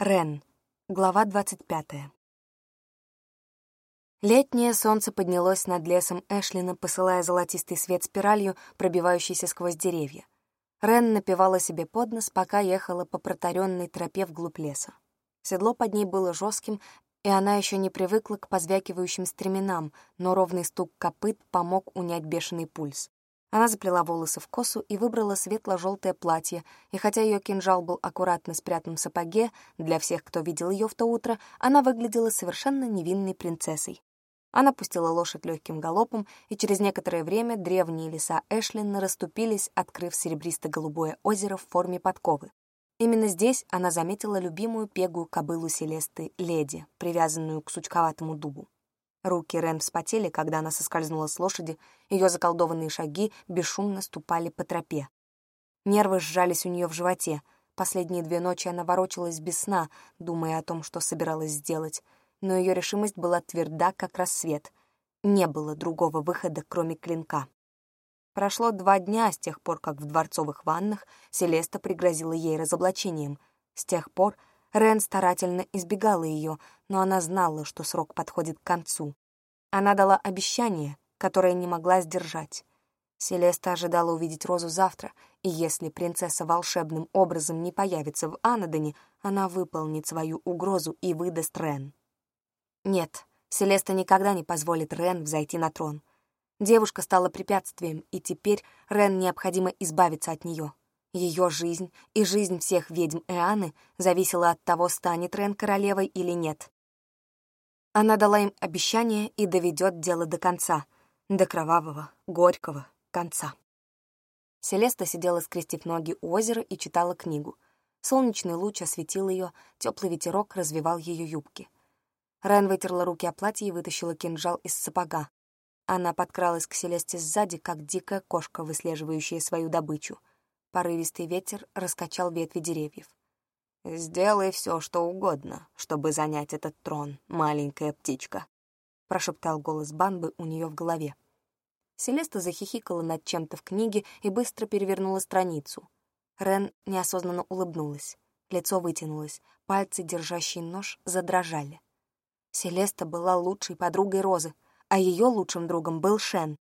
Рен. Глава 25. Летнее солнце поднялось над лесом Эшлина, посылая золотистый свет спиралью, пробивающийся сквозь деревья. Рен напевала себе под нос, пока ехала по протаренной тропе вглубь леса. Седло под ней было жестким, и она еще не привыкла к позвякивающим стременам, но ровный стук копыт помог унять бешеный пульс. Она заплела волосы в косу и выбрала светло-желтое платье, и хотя ее кинжал был аккуратно спрятан в сапоге, для всех, кто видел ее в то утро, она выглядела совершенно невинной принцессой. Она пустила лошадь легким галопом, и через некоторое время древние леса Эшлина расступились, открыв серебристо-голубое озеро в форме подковы. Именно здесь она заметила любимую пегую кобылу Селесты Леди, привязанную к сучковатому дубу. Руки Рен вспотели, когда она соскользнула с лошади, ее заколдованные шаги бесшумно ступали по тропе. Нервы сжались у нее в животе. Последние две ночи она ворочалась без сна, думая о том, что собиралась сделать. Но ее решимость была тверда, как рассвет. Не было другого выхода, кроме клинка. Прошло два дня с тех пор, как в дворцовых ваннах Селеста пригрозила ей разоблачением. С тех пор Рен старательно избегала ее, но она знала, что срок подходит к концу. Она дала обещание, которое не могла сдержать. Селеста ожидала увидеть Розу завтра, и если принцесса волшебным образом не появится в Анадоне, она выполнит свою угрозу и выдаст Рен. Нет, Селеста никогда не позволит Рен взойти на трон. Девушка стала препятствием, и теперь Рен необходимо избавиться от нее. Ее жизнь и жизнь всех ведьм Эаны зависела от того, станет Рен королевой или нет. Она дала им обещание и доведет дело до конца, до кровавого, горького конца. Селеста сидела, скрестив ноги у озера и читала книгу. Солнечный луч осветил ее, теплый ветерок развивал ее юбки. Рен вытерла руки о платье и вытащила кинжал из сапога. Она подкралась к Селесте сзади, как дикая кошка, выслеживающая свою добычу. Порывистый ветер раскачал ветви деревьев. «Сделай все, что угодно, чтобы занять этот трон, маленькая птичка», — прошептал голос Банбы у нее в голове. Селеста захихикала над чем-то в книге и быстро перевернула страницу. Рен неосознанно улыбнулась. Лицо вытянулось, пальцы, держащие нож, задрожали. Селеста была лучшей подругой Розы, а ее лучшим другом был Шен.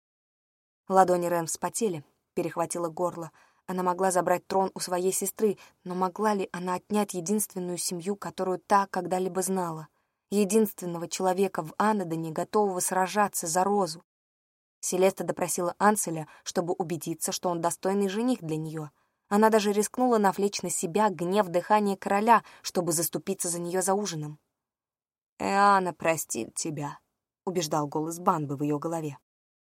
Ладони Рен вспотели, перехватило горло, она могла забрать трон у своей сестры, но могла ли она отнять единственную семью, которую та когда-либо знала? Единственного человека в Анадоне, готового сражаться за Розу. Селеста допросила Анселя, чтобы убедиться, что он достойный жених для нее. Она даже рискнула навлечь на себя гнев дыхания короля, чтобы заступиться за нее за ужином. «Эана простит тебя», — убеждал голос Банбы в ее голове.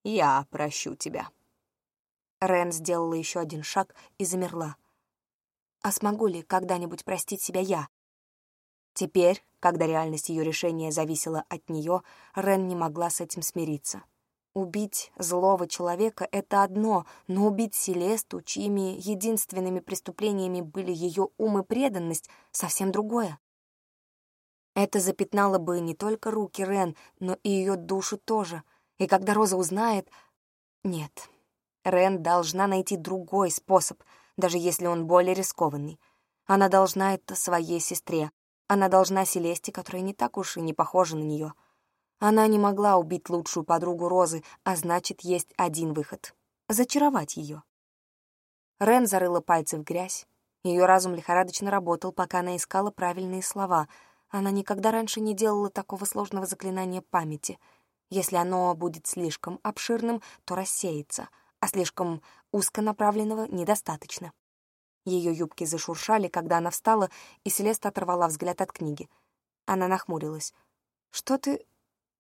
«Я прощу тебя». Рен сделала еще один шаг и замерла. А смогу ли когда-нибудь простить себя я? Теперь, когда реальность ее решения зависела от нее, Рен не могла с этим смириться. Убить злого человека — это одно, но убить Селесту, чьими единственными преступлениями были ее ум и преданность, — совсем другое. Это запятнало бы не только руки Рен, но и ее душу тоже. И когда Роза узнает... Нет, Рен должна найти другой способ, даже если он более рискованный. Она должна это своей сестре. Она должна Селесте, которая не так уж и не похожа на нее. Она не могла убить лучшую подругу Розы, а значит, есть один выход — зачаровать ее. Рен зарыла пальцы в грязь. Ее разум лихорадочно работал, пока она искала правильные слова. Она никогда раньше не делала такого сложного заклинания памяти. Если оно будет слишком обширным, то рассеется — а слишком узконаправленного недостаточно. Ее юбки зашуршали, когда она встала, и Селеста оторвала взгляд от книги. Она нахмурилась. «Что ты...»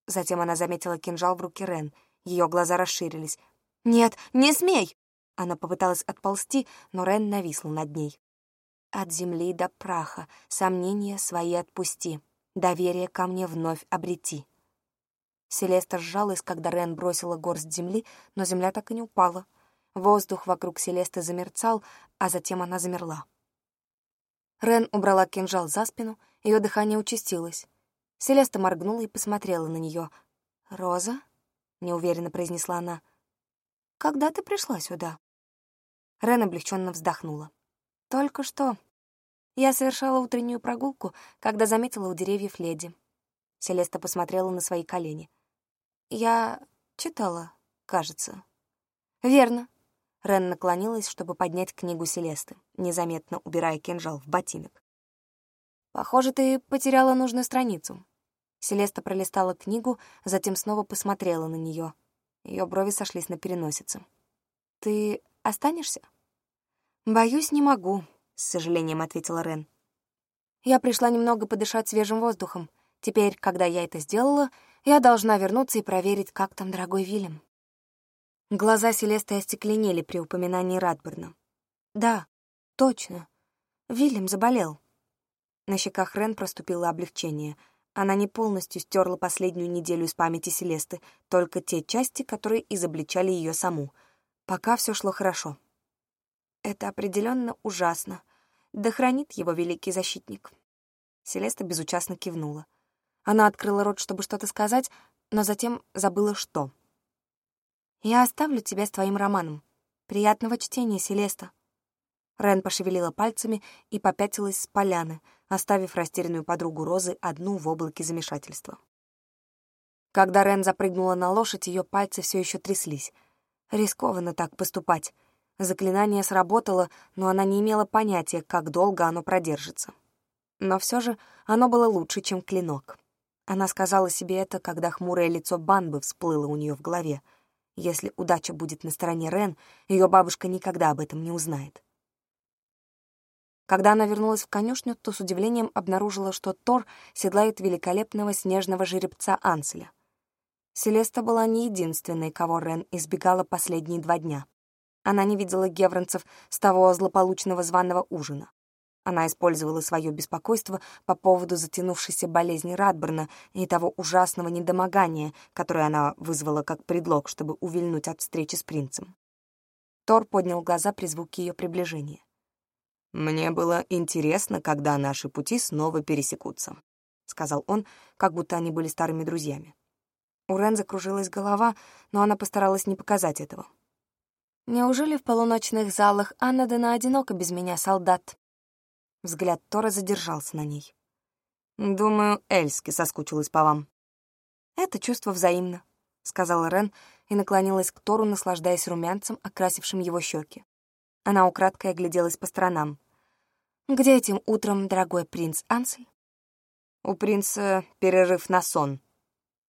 Затем она заметила кинжал в руке Рен. Ее глаза расширились. «Нет, не смей!» Она попыталась отползти, но Рен нависла над ней. «От земли до праха, сомнения свои отпусти, доверие ко мне вновь обрети». Селеста сжалась, когда Рен бросила горсть земли, но земля так и не упала. Воздух вокруг Селесты замерцал, а затем она замерла. Рен убрала кинжал за спину, ее дыхание участилось. Селеста моргнула и посмотрела на нее. «Роза?» — неуверенно произнесла она. «Когда ты пришла сюда?» Рен облегченно вздохнула. «Только что. Я совершала утреннюю прогулку, когда заметила у деревьев леди. Селеста посмотрела на свои колени. Я читала, кажется. Верно. Рен наклонилась, чтобы поднять книгу Селесты, незаметно убирая кинжал в ботинок. Похоже, ты потеряла нужную страницу. Селеста пролистала книгу, затем снова посмотрела на нее. Ее брови сошлись на переносице. «Ты останешься?» «Боюсь, не могу», — с сожалением ответила Рен. «Я пришла немного подышать свежим воздухом. Теперь, когда я это сделала, я должна вернуться и проверить, как там дорогой Вильям». Глаза Селесты остекленели при упоминании Радберна. «Да, точно. Вильям заболел». На щеках Рен проступило облегчение — она не полностью стерла последнюю неделю из памяти Селесты, только те части, которые изобличали ее саму. Пока все шло хорошо. Это определенно ужасно. Да хранит его великий защитник. Селеста безучастно кивнула. Она открыла рот, чтобы что-то сказать, но затем забыла, что. «Я оставлю тебя с твоим романом. Приятного чтения, Селеста». Рен пошевелила пальцами и попятилась с поляны, оставив растерянную подругу Розы одну в облаке замешательства. Когда Рен запрыгнула на лошадь, ее пальцы все еще тряслись. Рискованно так поступать. Заклинание сработало, но она не имела понятия, как долго оно продержится. Но все же оно было лучше, чем клинок. Она сказала себе это, когда хмурое лицо Банбы всплыло у нее в голове. Если удача будет на стороне Рен, ее бабушка никогда об этом не узнает. Когда она вернулась в конюшню, то с удивлением обнаружила, что Тор седлает великолепного снежного жеребца Анселя. Селеста была не единственной, кого Рен избегала последние два дня. Она не видела гевронцев с того злополучного званого ужина. Она использовала свое беспокойство по поводу затянувшейся болезни Радберна и того ужасного недомогания, которое она вызвала как предлог, чтобы увильнуть от встречи с принцем. Тор поднял глаза при звуке ее приближения. «Мне было интересно, когда наши пути снова пересекутся», — сказал он, как будто они были старыми друзьями. У Рен закружилась голова, но она постаралась не показать этого. «Неужели в полуночных залах Аннадена одиноко без меня, солдат?» Взгляд Тора задержался на ней. «Думаю, Эльски соскучилась по вам». «Это чувство взаимно», — сказала Рен и наклонилась к Тору, наслаждаясь румянцем, окрасившим его щеки. Она украдкой огляделась по сторонам. «Где этим утром, дорогой принц Ансель?» «У принца перерыв на сон».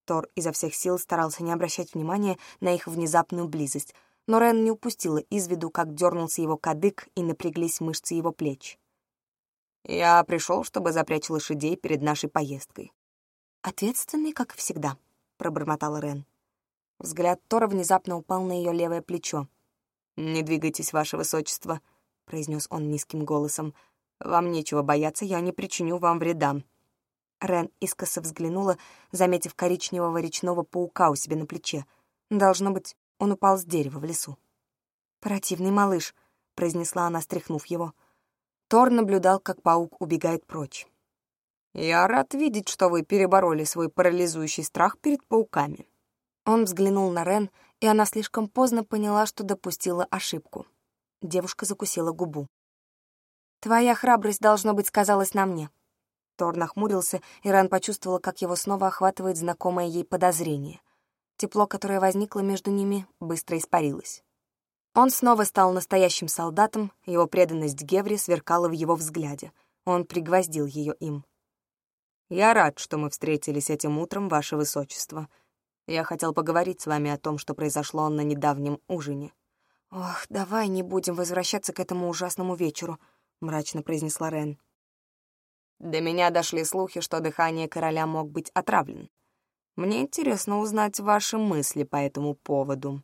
Тор изо всех сил старался не обращать внимания на их внезапную близость, но Рен не упустила из виду, как дернулся его кадык и напряглись мышцы его плеч. «Я пришел, чтобы запрячь лошадей перед нашей поездкой». «Ответственный, как всегда», — пробормотала Рен. Взгляд Тора внезапно упал на ее левое плечо. «Не двигайтесь, ваше высочество», — произнес он низким голосом. «Вам нечего бояться, я не причиню вам вреда». Рен искоса взглянула, заметив коричневого речного паука у себя на плече. Должно быть, он упал с дерева в лесу. «Противный малыш», — произнесла она, стряхнув его. Тор наблюдал, как паук убегает прочь. «Я рад видеть, что вы перебороли свой парализующий страх перед пауками». Он взглянул на Рен, и она слишком поздно поняла, что допустила ошибку. Девушка закусила губу. «Твоя храбрость, должно быть, сказалась на мне». Тор нахмурился, и Рен почувствовала, как его снова охватывает знакомое ей подозрение. Тепло, которое возникло между ними, быстро испарилось. Он снова стал настоящим солдатом, его преданность Гевре сверкала в его взгляде. Он пригвоздил ее им. «Я рад, что мы встретились этим утром, Ваше Высочество», я хотел поговорить с вами о том, что произошло на недавнем ужине». «Ох, давай не будем возвращаться к этому ужасному вечеру», — мрачно произнесла Рен. До меня дошли слухи, что дыхание короля мог быть отравлен. Мне интересно узнать ваши мысли по этому поводу.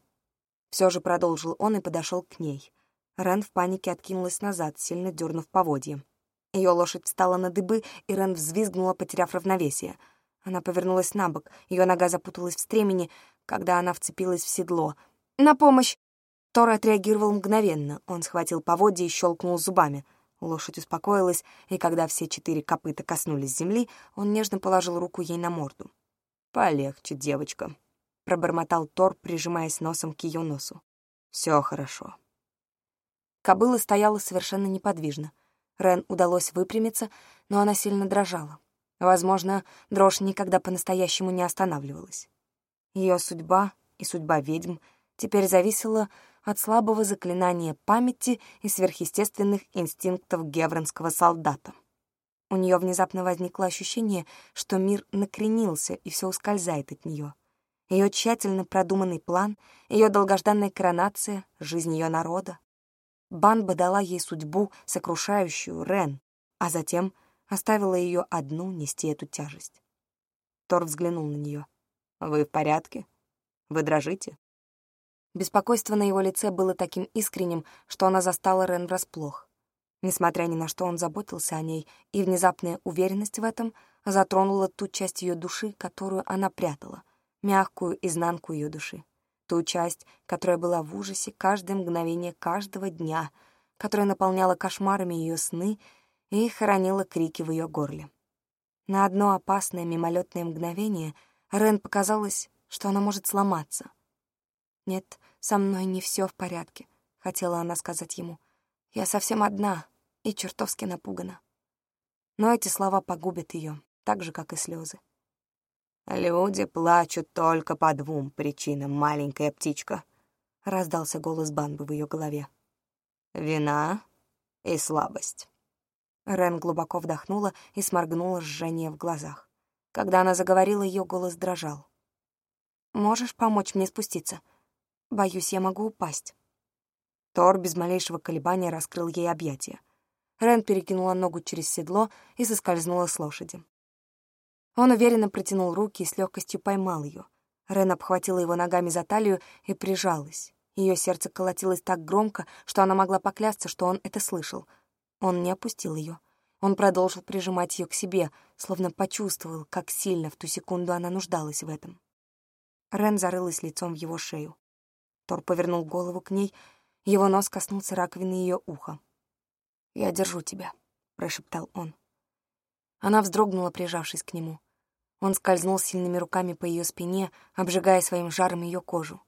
Все же продолжил он и подошел к ней. Рен в панике откинулась назад, сильно дернув поводья. Ее лошадь встала на дыбы, и Рен взвизгнула, потеряв равновесие — она повернулась на бок, ее нога запуталась в стремени, когда она вцепилась в седло. «На помощь!» Тор отреагировал мгновенно. Он схватил поводья и щелкнул зубами. Лошадь успокоилась, и когда все четыре копыта коснулись земли, он нежно положил руку ей на морду. «Полегче, девочка», — пробормотал Тор, прижимаясь носом к ее носу. «Все хорошо». Кобыла стояла совершенно неподвижно. Рен удалось выпрямиться, но она сильно дрожала. Возможно, дрожь никогда по-настоящему не останавливалась. Ее судьба и судьба ведьм теперь зависела от слабого заклинания памяти и сверхъестественных инстинктов гевронского солдата. У нее внезапно возникло ощущение, что мир накренился и все ускользает от нее. Ее тщательно продуманный план, ее долгожданная коронация, жизнь ее народа. Банба дала ей судьбу, сокрушающую Рен, а затем оставила ее одну нести эту тяжесть. Тор взглянул на нее. «Вы в порядке? Вы дрожите?» Беспокойство на его лице было таким искренним, что она застала Рен врасплох. Несмотря ни на что, он заботился о ней, и внезапная уверенность в этом затронула ту часть ее души, которую она прятала, мягкую изнанку ее души, ту часть, которая была в ужасе каждое мгновение каждого дня, которая наполняла кошмарами ее сны и хоронила крики в ее горле. На одно опасное мимолетное мгновение Рен показалось, что она может сломаться. «Нет, со мной не все в порядке», — хотела она сказать ему. «Я совсем одна и чертовски напугана». Но эти слова погубят ее, так же, как и слезы. «Люди плачут только по двум причинам, маленькая птичка», — раздался голос Банбы в ее голове. «Вина и слабость». Рен глубоко вдохнула и сморгнула жжение в глазах. Когда она заговорила, ее голос дрожал. «Можешь помочь мне спуститься? Боюсь, я могу упасть». Тор без малейшего колебания раскрыл ей объятия. Рен перекинула ногу через седло и соскользнула с лошади. Он уверенно протянул руки и с легкостью поймал ее. Рен обхватила его ногами за талию и прижалась. Ее сердце колотилось так громко, что она могла поклясться, что он это слышал — он не опустил ее. Он продолжил прижимать ее к себе, словно почувствовал, как сильно в ту секунду она нуждалась в этом. Рен зарылась лицом в его шею. Тор повернул голову к ней, его нос коснулся раковины ее уха. «Я держу тебя», — прошептал он. Она вздрогнула, прижавшись к нему. Он скользнул сильными руками по ее спине, обжигая своим жаром ее кожу.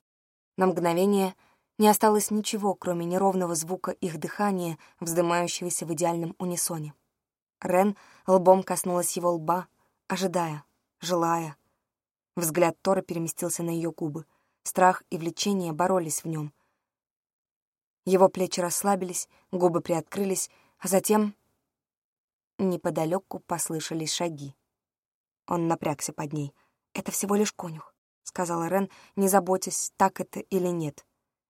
На мгновение — не осталось ничего, кроме неровного звука их дыхания, вздымающегося в идеальном унисоне. Рен лбом коснулась его лба, ожидая, желая. Взгляд Тора переместился на ее губы. Страх и влечение боролись в нем. Его плечи расслабились, губы приоткрылись, а затем неподалеку послышались шаги. Он напрягся под ней. «Это всего лишь конюх», — сказала Рен, не заботясь, так это или нет.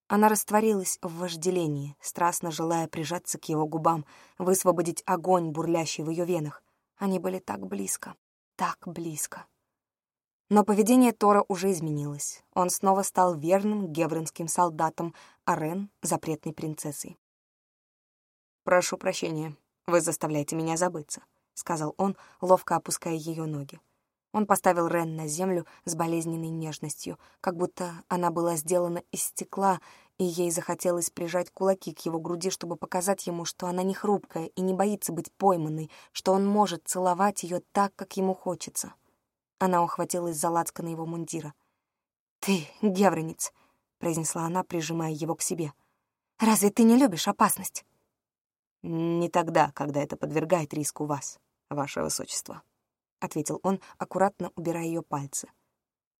Она растворилась в вожделении, страстно желая прижаться к его губам, высвободить огонь, бурлящий в ее венах. Они были так близко, так близко. Но поведение Тора уже изменилось. Он снова стал верным гевринским солдатом, а Рен — запретной принцессой. «Прошу прощения, вы заставляете меня забыться», — сказал он, ловко опуская ее ноги. Он поставил Рен на землю с болезненной нежностью, как будто она была сделана из стекла, и ей захотелось прижать кулаки к его груди, чтобы показать ему, что она не хрупкая и не боится быть пойманной, что он может целовать ее так, как ему хочется. Она ухватилась за лацко на его мундира. «Ты, гевронец», — произнесла она, прижимая его к себе. «Разве ты не любишь опасность?» «Не тогда, когда это подвергает риску вас, ваше высочество» ответил он, аккуратно убирая ее пальцы.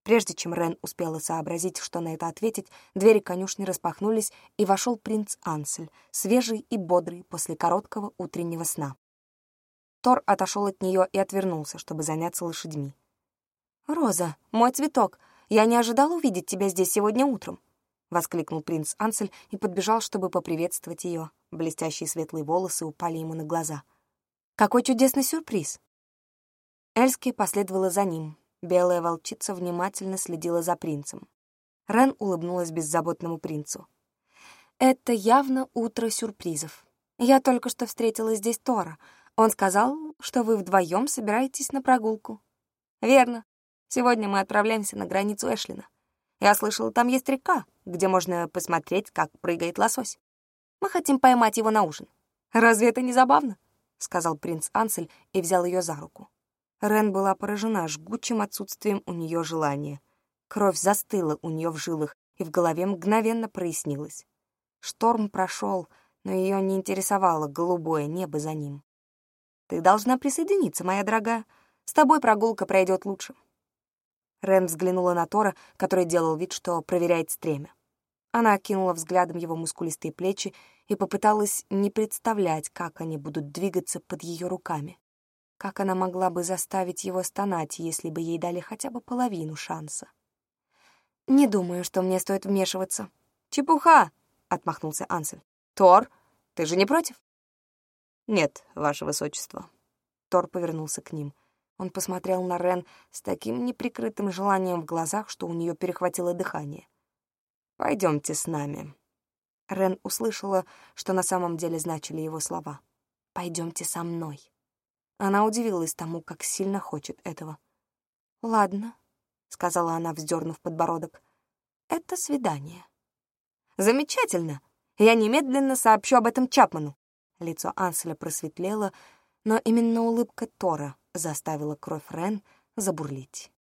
Прежде чем Рен успела сообразить, что на это ответить, двери конюшни распахнулись, и вошел принц Ансель, свежий и бодрый после короткого утреннего сна. Тор отошел от нее и отвернулся, чтобы заняться лошадьми. «Роза, мой цветок, я не ожидал увидеть тебя здесь сегодня утром», — воскликнул принц Ансель и подбежал, чтобы поприветствовать ее. Блестящие светлые волосы упали ему на глаза. «Какой чудесный сюрприз!» Эльски последовала за ним. Белая волчица внимательно следила за принцем. Рен улыбнулась беззаботному принцу. «Это явно утро сюрпризов. Я только что встретила здесь Тора. Он сказал, что вы вдвоем собираетесь на прогулку». «Верно. Сегодня мы отправляемся на границу Эшлина. Я слышала, там есть река, где можно посмотреть, как прыгает лосось. Мы хотим поймать его на ужин. Разве это не забавно?» — сказал принц Ансель и взял ее за руку. Рен была поражена жгучим отсутствием у нее желания. Кровь застыла у нее в жилах, и в голове мгновенно прояснилось. Шторм прошел, но ее не интересовало голубое небо за ним. «Ты должна присоединиться, моя дорогая. С тобой прогулка пройдет лучше». Рэм взглянула на Тора, который делал вид, что проверяет стремя. Она окинула взглядом его мускулистые плечи и попыталась не представлять, как они будут двигаться под ее руками. Как она могла бы заставить его стонать, если бы ей дали хотя бы половину шанса? «Не думаю, что мне стоит вмешиваться». «Чепуха!» — отмахнулся Ансель. «Тор, ты же не против?» «Нет, ваше высочество». Тор повернулся к ним. Он посмотрел на Рен с таким неприкрытым желанием в глазах, что у нее перехватило дыхание. Пойдемте с нами». Рен услышала, что на самом деле значили его слова. Пойдемте со мной». Она удивилась тому, как сильно хочет этого. «Ладно», — сказала она, вздернув подбородок. «Это свидание». «Замечательно! Я немедленно сообщу об этом Чапману». Лицо Анселя просветлело, но именно улыбка Тора заставила кровь Рен забурлить.